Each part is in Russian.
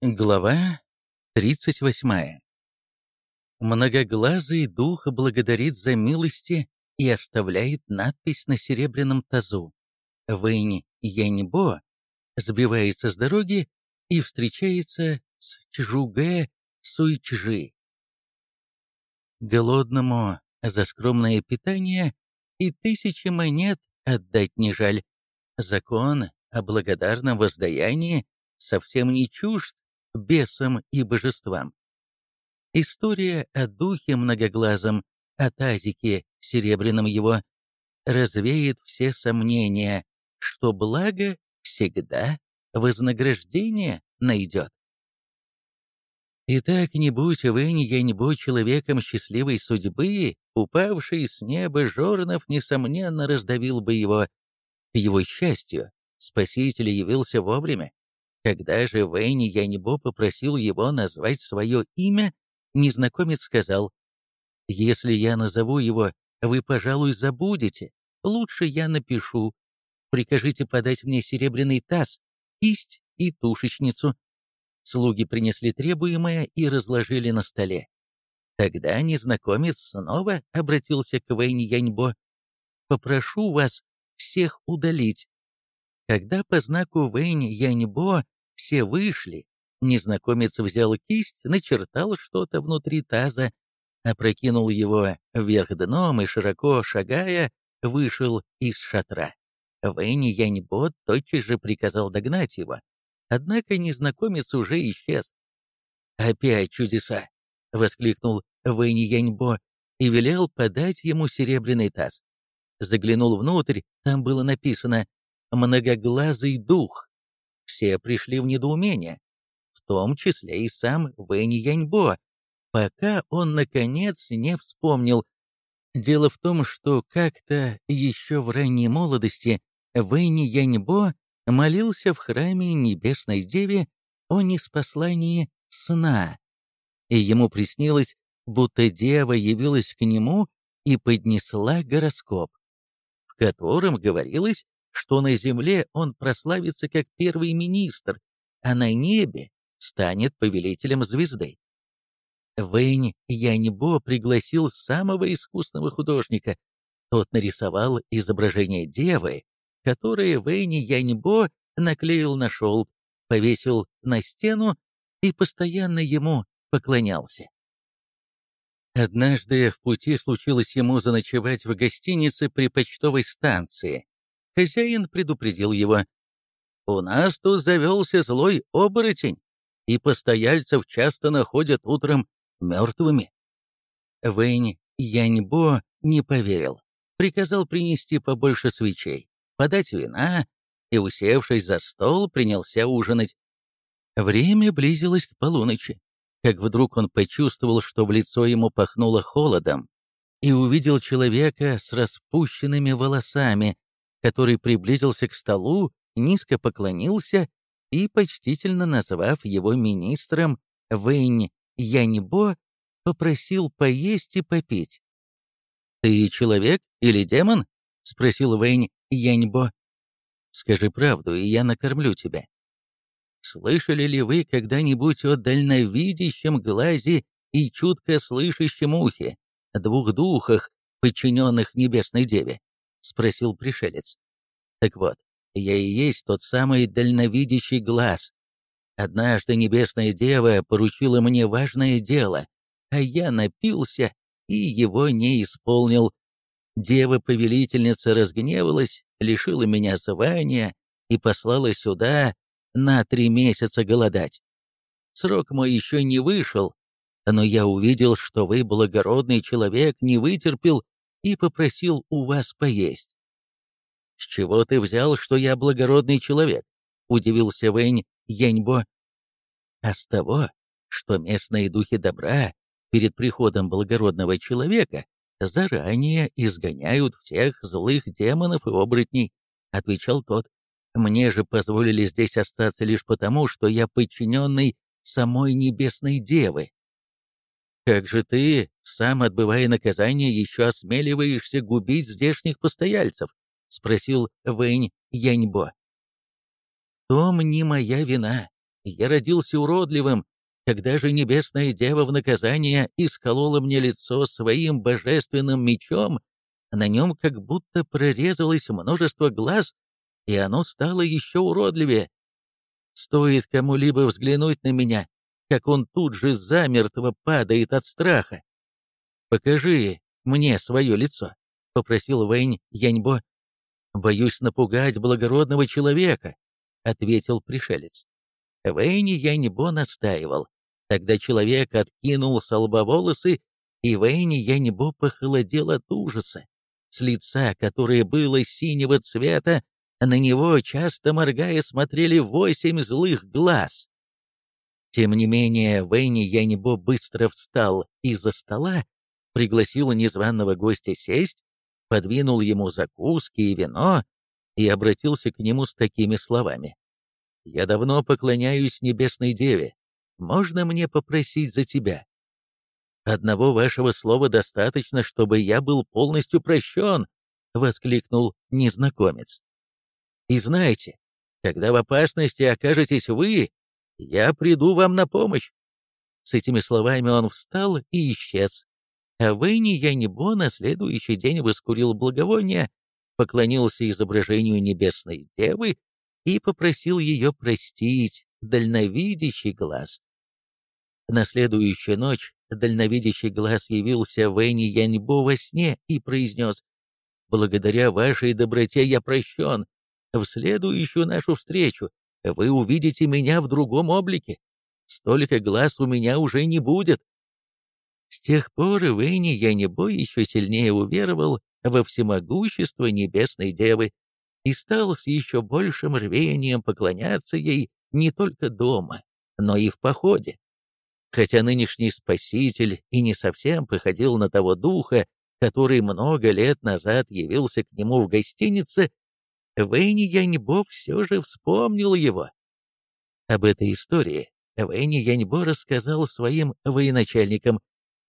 Глава 38. Многоглазый дух благодарит за милости и оставляет надпись на серебряном тазу. Вэнь Яньбо сбивается с дороги и встречается с Чжугэ Суйчжи. Голодному за скромное питание и тысячи монет отдать не жаль. Закон о благодарном воздаянии совсем не чужд бесам и божествам. История о духе многоглазом, о тазике серебряном его, развеет все сомнения, что благо всегда вознаграждение найдет. Итак, не будь вы, не я не будь человеком счастливой судьбы, упавший с неба Жорнов, несомненно, раздавил бы его. К его счастью, Спаситель явился вовремя. Когда же Вэйни Янибо попросил его назвать свое имя, незнакомец сказал, «Если я назову его, вы, пожалуй, забудете. Лучше я напишу. Прикажите подать мне серебряный таз, кисть и тушечницу». Слуги принесли требуемое и разложили на столе. Тогда незнакомец снова обратился к Вэйни Яньбо. «Попрошу вас всех удалить». Когда по знаку Вэнь Яньбо все вышли, незнакомец взял кисть, начертал что-то внутри таза, опрокинул его вверх дном и, широко шагая, вышел из шатра. Вэнь Яньбо тотчас же приказал догнать его, однако незнакомец уже исчез. «Опять чудеса!» — воскликнул Вэнь Яньбо и велел подать ему серебряный таз. Заглянул внутрь, там было написано «Многоглазый дух» все пришли в недоумение, в том числе и сам Вэнь Яньбо, пока он, наконец, не вспомнил. Дело в том, что как-то еще в ранней молодости Вэнь Яньбо молился в храме Небесной Деве о неспослании сна, и ему приснилось, будто дева явилась к нему и поднесла гороскоп, в котором говорилось, что на земле он прославится как первый министр, а на небе станет повелителем звезды. Вэнь Яньбо пригласил самого искусного художника. Тот нарисовал изображение девы, которое Вэнь Яньбо наклеил на шелк, повесил на стену и постоянно ему поклонялся. Однажды в пути случилось ему заночевать в гостинице при почтовой станции, Хозяин предупредил его. «У нас тут завелся злой оборотень, и постояльцев часто находят утром мертвыми». Вэнь Яньбо не поверил. Приказал принести побольше свечей, подать вина, и, усевшись за стол, принялся ужинать. Время близилось к полуночи, как вдруг он почувствовал, что в лицо ему пахнуло холодом, и увидел человека с распущенными волосами, который приблизился к столу, низко поклонился и, почтительно назвав его министром Вэнь Яньбо, попросил поесть и попить. «Ты человек или демон?» — спросил Вэнь Яньбо. «Скажи правду, и я накормлю тебя». «Слышали ли вы когда-нибудь о дальновидящем глазе и чутко слышащем ухе, двух духах, подчиненных Небесной Деве?» — спросил пришелец. «Так вот, я и есть тот самый дальновидящий глаз. Однажды Небесная Дева поручила мне важное дело, а я напился и его не исполнил. Дева-повелительница разгневалась, лишила меня звания и послала сюда на три месяца голодать. Срок мой еще не вышел, но я увидел, что вы, благородный человек, не вытерпел и попросил у вас поесть. «С чего ты взял, что я благородный человек?» — удивился Вэнь Яньбо. «А с того, что местные духи добра перед приходом благородного человека заранее изгоняют всех злых демонов и оборотней», — отвечал тот. «Мне же позволили здесь остаться лишь потому, что я подчиненный самой Небесной Девы». Как же ты, сам отбывая наказание, еще осмеливаешься губить здешних постояльцев? Спросил Вэнь Яньбо. В том не моя вина. Я родился уродливым, когда же небесная дева в наказание исколола мне лицо своим божественным мечом, на нем как будто прорезалось множество глаз, и оно стало еще уродливее. Стоит кому-либо взглянуть на меня, как он тут же замертво падает от страха. «Покажи мне свое лицо», — попросил Вэнь Яньбо. «Боюсь напугать благородного человека», — ответил пришелец. Вэнь Яньбо настаивал. Тогда человек откинул с лба волосы, и Вэнь Яньбо похолодел от ужаса. С лица, которое было синего цвета, на него, часто моргая, смотрели восемь злых глаз. Тем не менее, Вэнни Яньбо быстро встал из-за стола, пригласил незваного гостя сесть, подвинул ему закуски и вино и обратился к нему с такими словами. «Я давно поклоняюсь Небесной Деве. Можно мне попросить за тебя? Одного вашего слова достаточно, чтобы я был полностью прощен», — воскликнул незнакомец. «И знаете, когда в опасности окажетесь вы, я приду вам на помощь». С этими словами он встал и исчез. А Вэнни Янибо на следующий день воскурил благовоние, поклонился изображению небесной девы и попросил ее простить дальновидящий глаз. На следующую ночь дальновидящий глаз явился Вэнни Яньбо во сне и произнес «Благодаря вашей доброте я прощен. В следующую нашу встречу вы увидите меня в другом облике. Столько глаз у меня уже не будет». С тех пор Вэнни Яньбо еще сильнее уверовал во всемогущество Небесной Девы и стал с еще большим рвением поклоняться ей не только дома, но и в походе. Хотя нынешний спаситель и не совсем походил на того духа, который много лет назад явился к нему в гостинице, Вэнни Яньбо все же вспомнил его. Об этой истории Вэнни Яньбо рассказал своим военачальникам,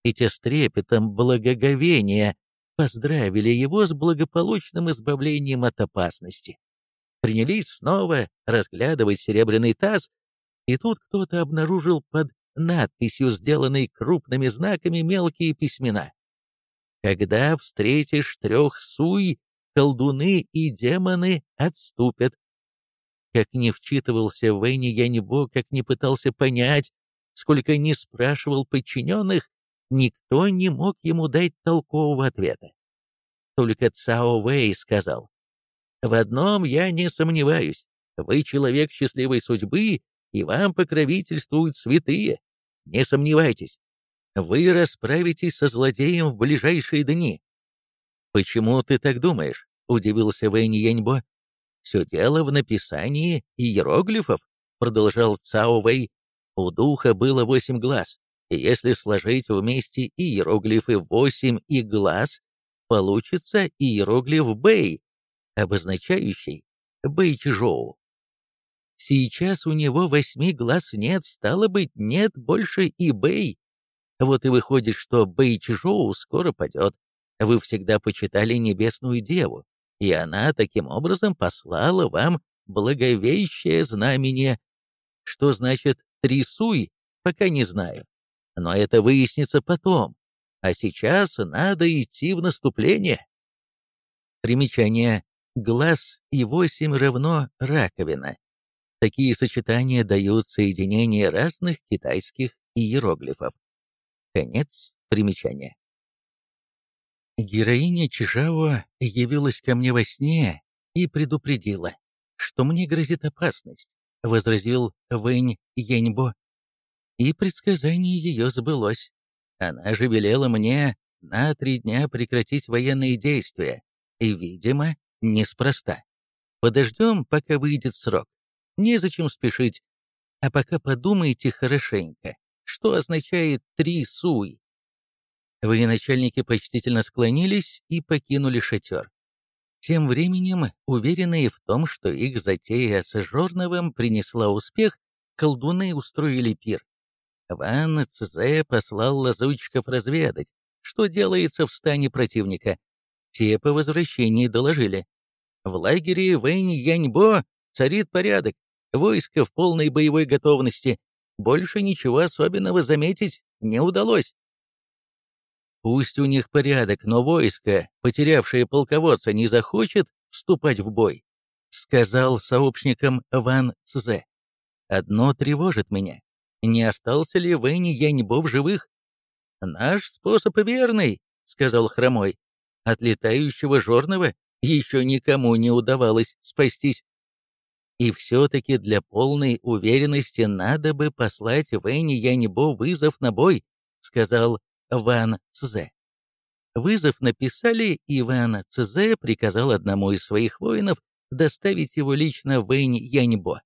и те с трепетом благоговения поздравили его с благополучным избавлением от опасности. Принялись снова разглядывать серебряный таз, и тут кто-то обнаружил под надписью, сделанной крупными знаками, мелкие письмена. «Когда встретишь трех суй, колдуны и демоны отступят». Как не вчитывался в Вэйни Яньбо, как не пытался понять, сколько не спрашивал подчиненных, никто не мог ему дать толкового ответа. Только Цао Вэй сказал, «В одном я не сомневаюсь. Вы человек счастливой судьбы, и вам покровительствуют святые. Не сомневайтесь. Вы расправитесь со злодеем в ближайшие дни». «Почему ты так думаешь?» — удивился Вэнь Яньбо. «Все дело в написании иероглифов», — продолжал Цао Вэй. «У духа было восемь глаз, и если сложить вместе иероглифы восемь и глаз, получится иероглиф Бэй, обозначающий Бэйчжоу. Сейчас у него восьми глаз нет, стало быть, нет больше и Бэй. Вот и выходит, что Бэйчжоу скоро падет. Вы всегда почитали Небесную Деву, и она таким образом послала вам благовещее знамение. Что значит «трясуй», пока не знаю но это выяснится потом, а сейчас надо идти в наступление. Примечание. Глаз и восемь равно раковина. Такие сочетания дают соединение разных китайских иероглифов. Конец примечания. Героиня Чижао явилась ко мне во сне и предупредила, что мне грозит опасность, возразил Вэнь Яньбо и предсказание ее сбылось. Она же велела мне на три дня прекратить военные действия, и, видимо, неспроста. Подождем, пока выйдет срок. Незачем спешить. А пока подумайте хорошенько, что означает «три суй». Военачальники почтительно склонились и покинули шатер. Тем временем, уверенные в том, что их затея с Жорновым принесла успех, колдуны устроили пир. Ван Цзэ послал лазутчиков разведать, что делается в стане противника. Те по возвращении доложили. В лагере Вэнь Яньбо царит порядок. войско в полной боевой готовности. Больше ничего особенного заметить не удалось. Пусть у них порядок, но войско, потерявшее полководца, не захочет вступать в бой, сказал сообщникам Ван Цзе. Одно тревожит меня. Не остался ли Вэнни Яньбо в живых? Наш способ верный, сказал Хромой. От летающего жорного еще никому не удавалось спастись. И все-таки для полной уверенности надо бы послать Вэнни Яньбо вызов на бой, сказал Ван Цзе. Вызов написали, и Ван Цзе приказал одному из своих воинов доставить его лично в Вэнь Яньбо.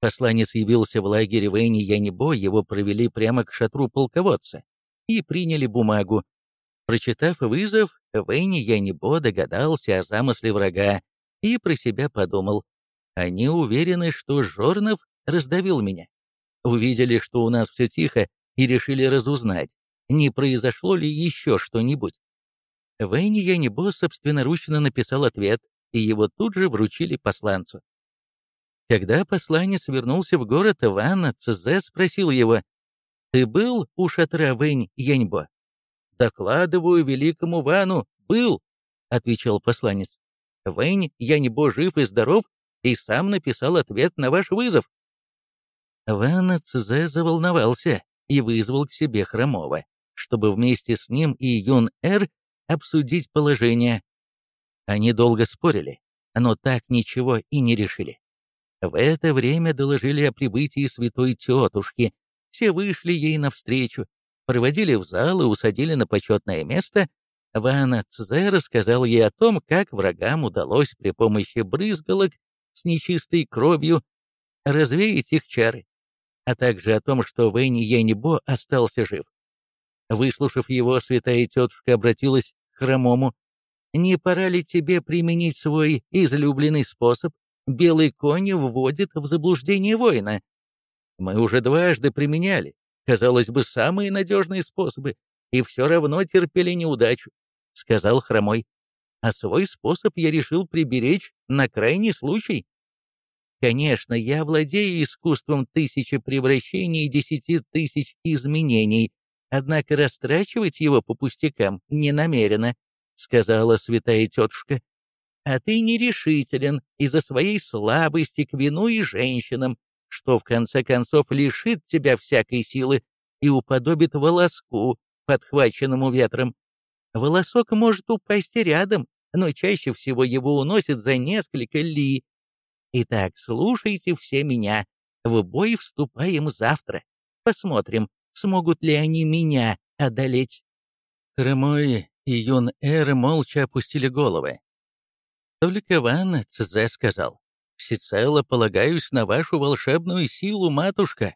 Посланец явился в лагере Вэнь Яньбо, его провели прямо к шатру полководца и приняли бумагу. Прочитав вызов, Вэнь Яньбо догадался о замысле врага и про себя подумал, они уверены, что Жорнов раздавил меня. Увидели, что у нас все тихо, и решили разузнать, не произошло ли еще что-нибудь. Вэнни Янибо собственноручно написал ответ, и его тут же вручили посланцу. Когда посланец вернулся в город, Ван Цзе спросил его, «Ты был у шатра Вэнь Яньбо?» «Докладываю великому Вану, был», — отвечал посланец. «Вэнь Яньбо жив и здоров, и сам написал ответ на ваш вызов». Ван Цзе заволновался и вызвал к себе Хромова чтобы вместе с ним и Юн-Эр обсудить положение. Они долго спорили, но так ничего и не решили. В это время доложили о прибытии святой тетушки. Все вышли ей навстречу, проводили в зал и усадили на почетное место. Ван Цзэ рассказал ей о том, как врагам удалось при помощи брызгалок с нечистой кровью развеять их чары, а также о том, что Вэнь Янибо остался жив. Выслушав его, святая тетушка обратилась к хромому. «Не пора ли тебе применить свой излюбленный способ? Белый конь вводит в заблуждение воина. Мы уже дважды применяли, казалось бы, самые надежные способы, и все равно терпели неудачу», — сказал хромой. «А свой способ я решил приберечь на крайний случай». Конечно, я владею искусством тысячи превращений и десяти тысяч изменений, Однако растрачивать его по пустякам не намерена, сказала святая тетушка. А ты нерешителен из-за своей слабости к вину и женщинам, что в конце концов лишит тебя всякой силы и уподобит волоску, подхваченному ветром. Волосок может упасть рядом, но чаще всего его уносит за несколько ли. Итак, слушайте все меня. В бой вступаем завтра. Посмотрим, смогут ли они меня одолеть. Хромой и Юн-Эр молча опустили головы. Только Ван Цзэ сказал, «Всецело полагаюсь на вашу волшебную силу, матушка».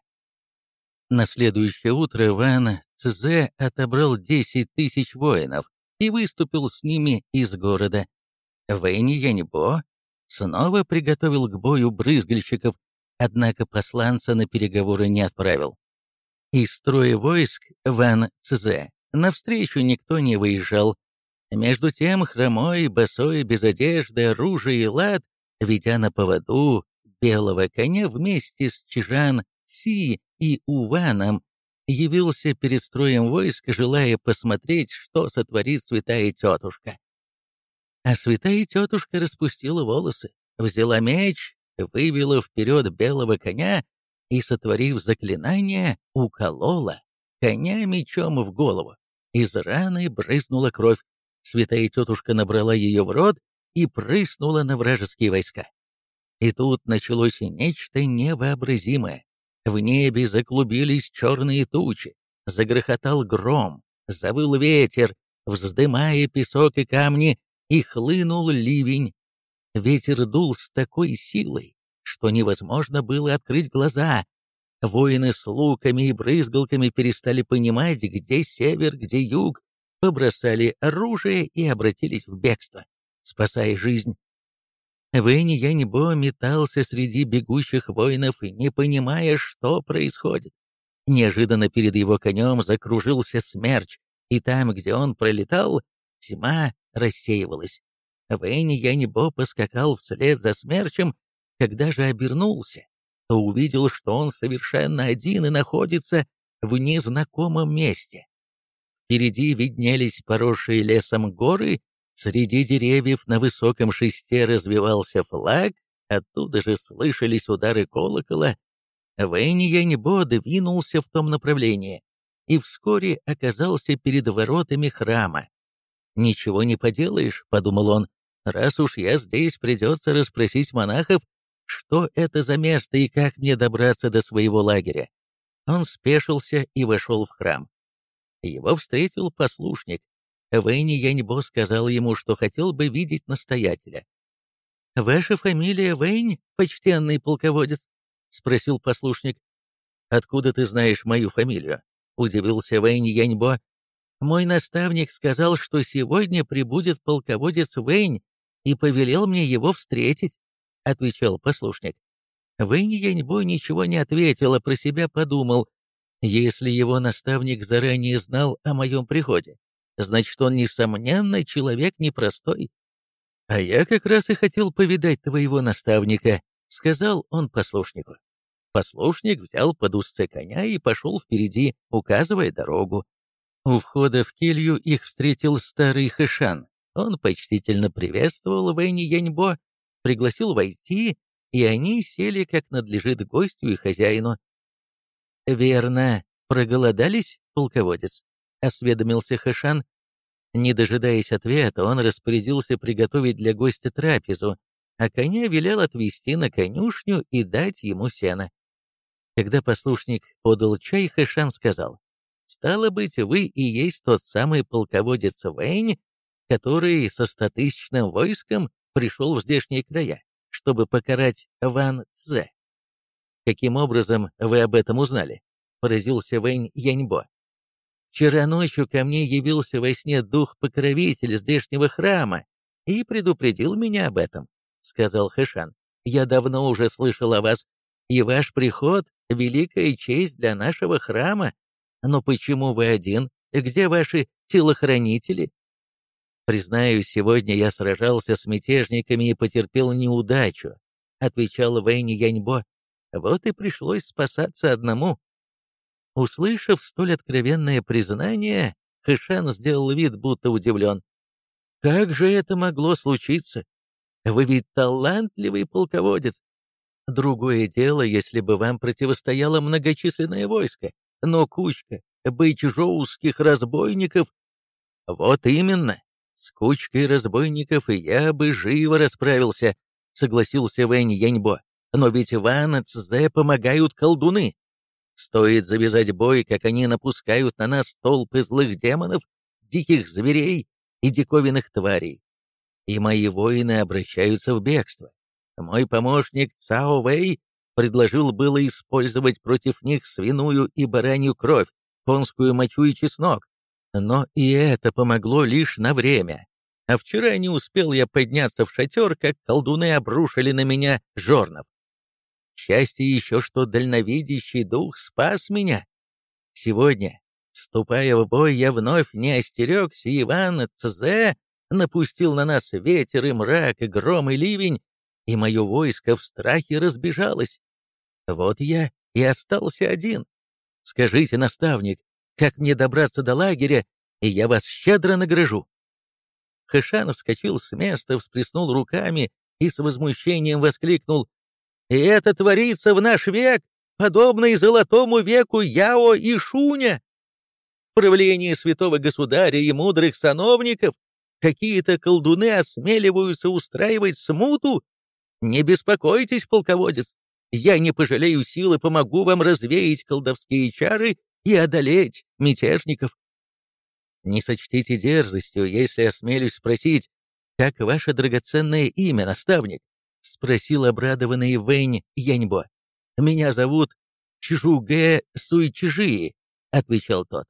На следующее утро Ван Цзэ отобрал 10 тысяч воинов и выступил с ними из города. Вэнь Яньбо снова приготовил к бою брызгальщиков, однако посланца на переговоры не отправил. Из строя войск Ван Цзе навстречу никто не выезжал. Между тем хромой, босой, без одежды, оружия и лад, ведя на поводу белого коня вместе с Чижан Ци и Уваном, явился перед строем войск, желая посмотреть, что сотворит святая тетушка. А святая тетушка распустила волосы, взяла меч, вывела вперед белого коня и, сотворив заклинание, уколола коня мечом в голову. Из раны брызнула кровь. Святая тетушка набрала ее в рот и прыснула на вражеские войска. И тут началось нечто невообразимое. В небе заклубились черные тучи, загрохотал гром, завыл ветер, вздымая песок и камни, и хлынул ливень. Ветер дул с такой силой, что невозможно было открыть глаза. Воины с луками и брызгалками перестали понимать, где север, где юг, побросали оружие и обратились в бегство, спасая жизнь. Вэнни Яньбо метался среди бегущих воинов, не понимая, что происходит. Неожиданно перед его конем закружился смерч, и там, где он пролетал, тьма рассеивалась. Вэнни Яньбо поскакал вслед за смерчем, когда же обернулся, то увидел, что он совершенно один и находится в незнакомом месте. Впереди виднелись поросшие лесом горы, среди деревьев на высоком шесте развивался флаг, оттуда же слышались удары колокола. Вэнь Яньбо двинулся в том направлении и вскоре оказался перед воротами храма. «Ничего не поделаешь», — подумал он, — «раз уж я здесь, придется расспросить монахов, что это за место и как мне добраться до своего лагеря». Он спешился и вошел в храм. Его встретил послушник. Вэйни Яньбо сказал ему, что хотел бы видеть настоятеля. «Ваша фамилия Вэйнь, почтенный полководец?» — спросил послушник. «Откуда ты знаешь мою фамилию?» — удивился Вэйнь Яньбо. «Мой наставник сказал, что сегодня прибудет полководец Вэйнь и повелел мне его встретить», — отвечал послушник. Вэйнь Яньбо ничего не ответил, а про себя подумал, если его наставник заранее знал о моем приходе, значит, он, несомненно, человек непростой. «А я как раз и хотел повидать твоего наставника», — сказал он послушнику. Послушник взял под узце коня и пошел впереди, указывая дорогу. У входа в келью их встретил старый Хэшан. Он почтительно приветствовал Вэнни Яньбо, пригласил войти, и они сели, как надлежит гостю и хозяину. «Верно, проголодались, полководец?» — осведомился Хэшан. Не дожидаясь ответа, он распорядился приготовить для гостя трапезу, а коня велел отвезти на конюшню и дать ему сено. Когда послушник подал чай, Хэшан сказал, «Стало быть, вы и есть тот самый полководец Вэнь, который со стотысячным войском пришел в здешние края, чтобы покарать Ван Цзэ. Каким образом вы об этом узнали?» — поразился Вэнь Яньбо. Вчера ночью ко мне явился во сне дух-покровитель здешнего храма и предупредил меня об этом, — сказал Хэшан. Я давно уже слышал о вас, и ваш приход — великая честь для нашего храма. Но почему вы один? Где ваши телохранители? Признаюсь, сегодня я сражался с мятежниками и потерпел неудачу, — отвечал Вэйни Яньбо. Вот и пришлось спасаться одному. Услышав столь откровенное признание, Хэшан сделал вид, будто удивлен. «Как же это могло случиться? Вы ведь талантливый полководец. Другое дело, если бы вам противостояло многочисленное войско, но кучка бэйчжоуских разбойников... Вот именно, с кучкой разбойников и я бы живо расправился, согласился Вэнь Яньбо. Но ведь Ван Цзэ помогают колдуны. Стоит завязать бой, как они напускают на нас толпы злых демонов, диких зверей и диковинных тварей. И мои воины обращаются в бегство. Мой помощник Цао Вэй предложил было использовать против них свиную и баранью кровь, конскую мочу и чеснок. Но и это помогло лишь на время. А вчера не успел я подняться в шатер, как колдуны обрушили на меня жорнов. Счастье еще, что дальновидящий дух спас меня. Сегодня, вступая в бой, я вновь не остерегся, Иван Цзе напустил на нас ветер и мрак, и гром, и ливень, и мое войско в страхе разбежалось. Вот я и остался один. Скажите, наставник, как мне добраться до лагеря, и я вас щедро награжу. Хэшан вскочил с места, всплеснул руками и с возмущением воскликнул и это творится в наш век, подобно и золотому веку Яо и Шуня. В правлении святого государя и мудрых сановников какие-то колдуны осмеливаются устраивать смуту. Не беспокойтесь, полководец, я не пожалею силы, помогу вам развеять колдовские чары и одолеть мятежников. Не сочтите дерзостью, если осмелюсь спросить, как ваше драгоценное имя, наставник? — спросил обрадованный Вэнь Яньбо. «Меня зовут Чжугэ Суйчжи», — отвечал тот.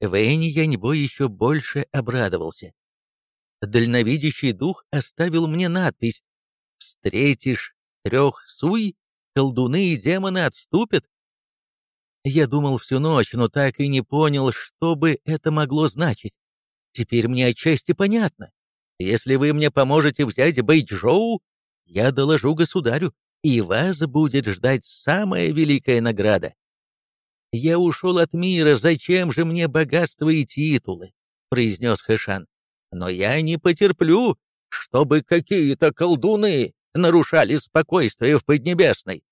Вэнь Яньбо еще больше обрадовался. Дальновидящий дух оставил мне надпись «Встретишь трех суй, колдуны и демоны отступят». Я думал всю ночь, но так и не понял, что бы это могло значить. Теперь мне отчасти понятно. Если вы мне поможете взять Бэйчжоу, я доложу государю, и вас будет ждать самая великая награда. «Я ушел от мира, зачем же мне богатство и титулы?» — произнес Хэшан. «Но я не потерплю, чтобы какие-то колдуны нарушали спокойствие в Поднебесной.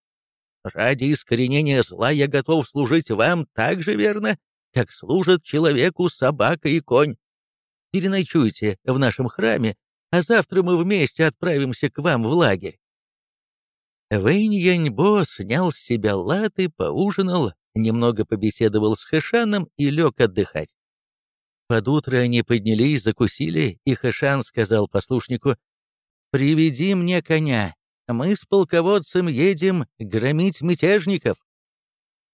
Ради искоренения зла я готов служить вам так же верно, как служат человеку собака и конь. Переночуйте в нашем храме, а завтра мы вместе отправимся к вам в лагерь. Вэнь Яньбо снял с себя латы, поужинал, немного побеседовал с Хэшаном и лег отдыхать. Под утро они поднялись, закусили, и Хэшан сказал послушнику, «Приведи мне коня, мы с полководцем едем громить мятежников».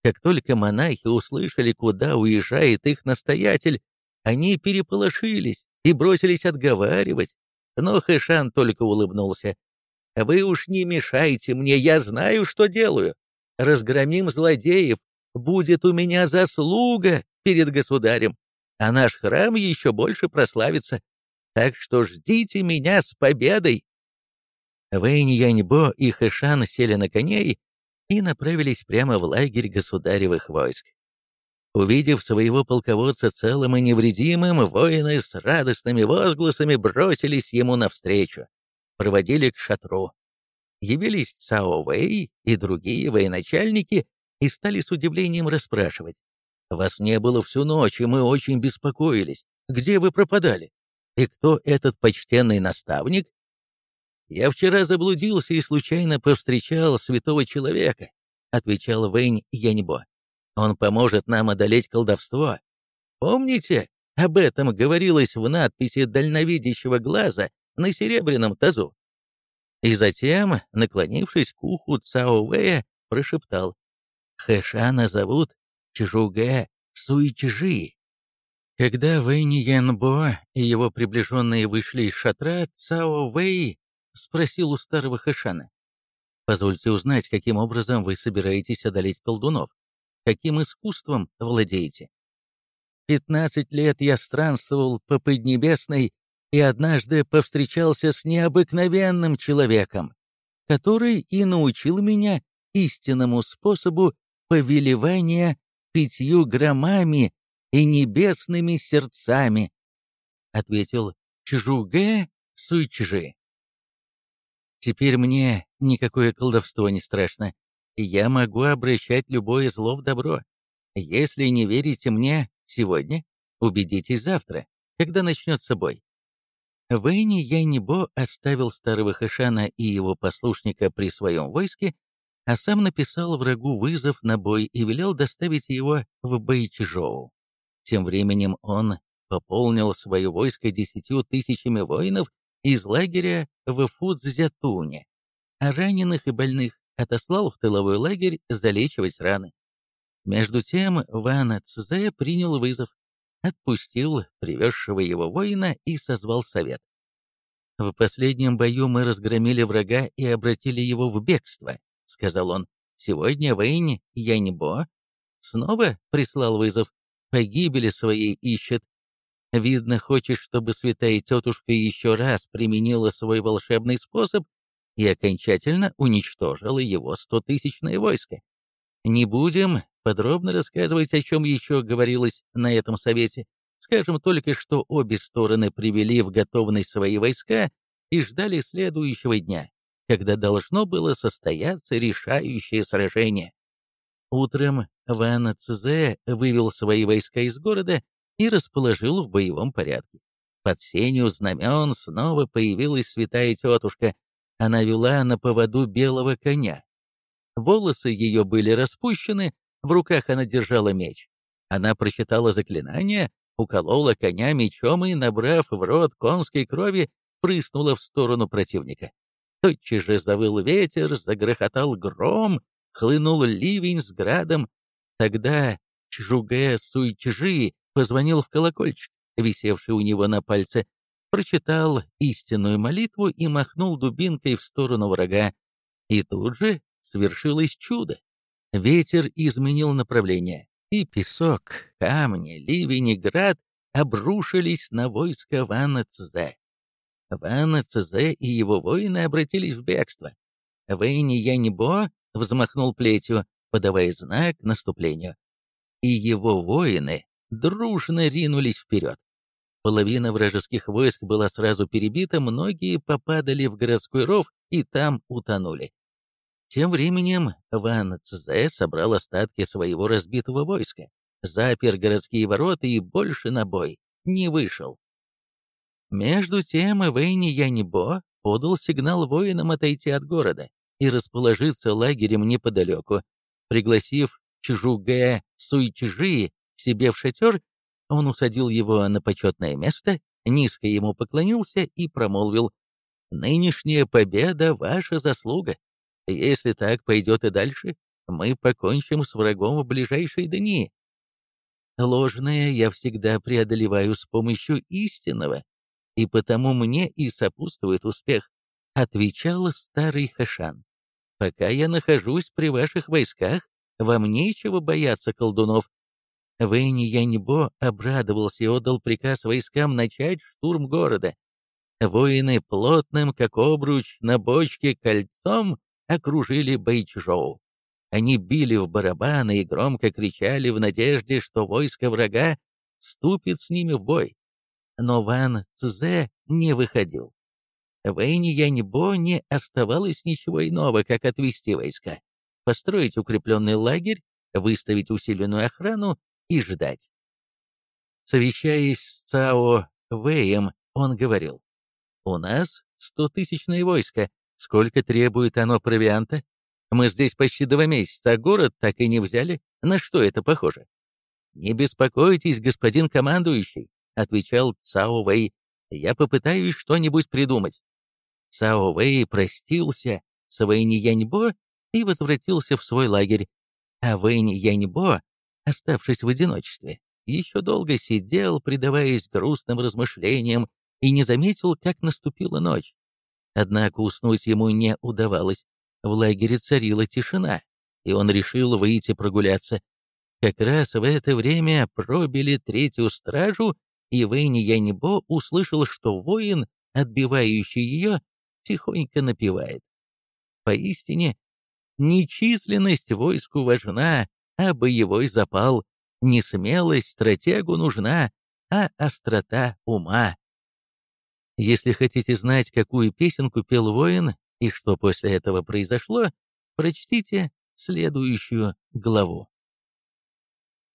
Как только монахи услышали, куда уезжает их настоятель, они переполошились и бросились отговаривать, но Хэшан только улыбнулся. «Вы уж не мешайте мне, я знаю, что делаю. Разгромим злодеев, будет у меня заслуга перед государем, а наш храм еще больше прославится. Так что ждите меня с победой!» Вэнь Яньбо и Хэшан сели на коней и направились прямо в лагерь государевых войск. Увидев своего полководца целым и невредимым, воины с радостными возгласами бросились ему навстречу, проводили к шатру. Явились Цао Вэй и другие военачальники и стали с удивлением расспрашивать. «Вас не было всю ночь, и мы очень беспокоились. Где вы пропадали? И кто этот почтенный наставник?» «Я вчера заблудился и случайно повстречал святого человека», отвечал Вэнь Яньбо. Он поможет нам одолеть колдовство. Помните, об этом говорилось в надписи дальновидящего глаза на серебряном тазу? И затем, наклонившись к уху Цао Вэя, прошептал «Хэшана зовут Чжугэ Суйчжи». Когда Вэнь Янбо и его приближенные вышли из шатра, Цао Вэй спросил у старого Хэшана, «Позвольте узнать, каким образом вы собираетесь одолеть колдунов?» каким искусством владеете. Пятнадцать лет я странствовал по Поднебесной и однажды повстречался с необыкновенным человеком, который и научил меня истинному способу повелевания пятью громами и небесными сердцами, — ответил Чжугэ Суйчжи. Теперь мне никакое колдовство не страшно я могу обращать любое зло в добро. Если не верите мне сегодня, убедитесь завтра, когда начнется бой. Вэйни Янибо оставил старого Хэшана и его послушника при своем войске, а сам написал врагу вызов на бой и велел доставить его в Бэйчжоу. Тем временем он пополнил свое войско десятью тысячами воинов из лагеря в Фудзятуне, а раненых и больных отослал в тыловой лагерь залечивать раны. Между тем Ван Цзэ принял вызов, отпустил привезшего его воина и созвал совет. «В последнем бою мы разгромили врага и обратили его в бегство», — сказал он. «Сегодня Вэнь Яньбо снова прислал вызов, погибели своей ищет. Видно, хочет, чтобы святая тетушка еще раз применила свой волшебный способ и окончательно уничтожила его стотысячное войско. Не будем подробно рассказывать, о чем еще говорилось на этом совете. Скажем только, что обе стороны привели в готовность свои войска и ждали следующего дня, когда должно было состояться решающее сражение. Утром Ван Цзэ вывел свои войска из города и расположил в боевом порядке. Под сенью знамен снова появилась святая тетушка, она вела на поводу белого коня. Волосы ее были распущены, в руках она держала меч. Она прочитала заклинание, уколола коня мечом и, набрав в рот конской крови, прыснула в сторону противника. Тотчас же завыл ветер, загрохотал гром, хлынул ливень с градом. Тогда Чжугэ Суйчжи позвонил в колокольчик, висевший у него на пальце, прочитал истинную молитву и махнул дубинкой в сторону врага. И тут же свершилось чудо. Ветер изменил направление, и песок, камни, ливень и град обрушились на войско Вана Цзэ. Ван Цзэ и его воины обратились в бегство. Вэйни Янибо взмахнул плетью, подавая знак наступлению. И его воины дружно ринулись вперед. Половина вражеских войск была сразу перебита, многие попадали в городской ров и там утонули. Тем временем Ван Цзэ собрал остатки своего разбитого войска, запер городские ворота и больше на бой не вышел. Между тем Вэйни Янибо подал сигнал воинам отойти от города и расположиться лагерем неподалеку. Пригласив Чжугэ Суйчжи себе в шатер, он усадил его на почетное место, низко ему поклонился и промолвил «Нынешняя победа — ваша заслуга. Если так пойдет и дальше, мы покончим с врагом в ближайшие дни. Ложное я всегда преодолеваю с помощью истинного, и потому мне и сопутствует успех», — отвечал старый Хашан. «Пока я нахожусь при ваших войсках, вам нечего бояться колдунов, Вэйни Яньбо обрадовался и отдал приказ войскам начать штурм города. Воины плотным, как обруч, на бочке кольцом окружили Бэйчжоу. Они били в барабаны и громко кричали в надежде, что войско врага вступит с ними в бой. Но Ван Цзэ не выходил. Вэйни Яньбо не оставалось ничего иного, как отвести войска, построить укрепленный лагерь, выставить усиленную охрану и ждать. Совещаясь с Цао Вэем, он говорил, «У нас стотысячное войско. Сколько требует оно провианта? Мы здесь почти два месяца, а город так и не взяли. На что это похоже?» «Не беспокойтесь, господин командующий», — отвечал Цао Вэй. «Я попытаюсь что-нибудь придумать». Цао Вэй простился с Вэйни Яньбо и возвратился в свой лагерь. А Вэйни Яньбо оставшись в одиночестве, еще долго сидел, предаваясь грустным размышлениям, и не заметил, как наступила ночь. Однако уснуть ему не удавалось. В лагере царила тишина, и он решил выйти прогуляться. Как раз в это время пробили третью стражу, и Вэйни Яньбо услышал, что воин, отбивающий ее, тихонько напевает. Поистине, нечисленность войску важна, а боевой запал. Не смелость стратегу нужна, а острота ума. Если хотите знать, какую песенку пел воин и что после этого произошло, прочтите следующую главу.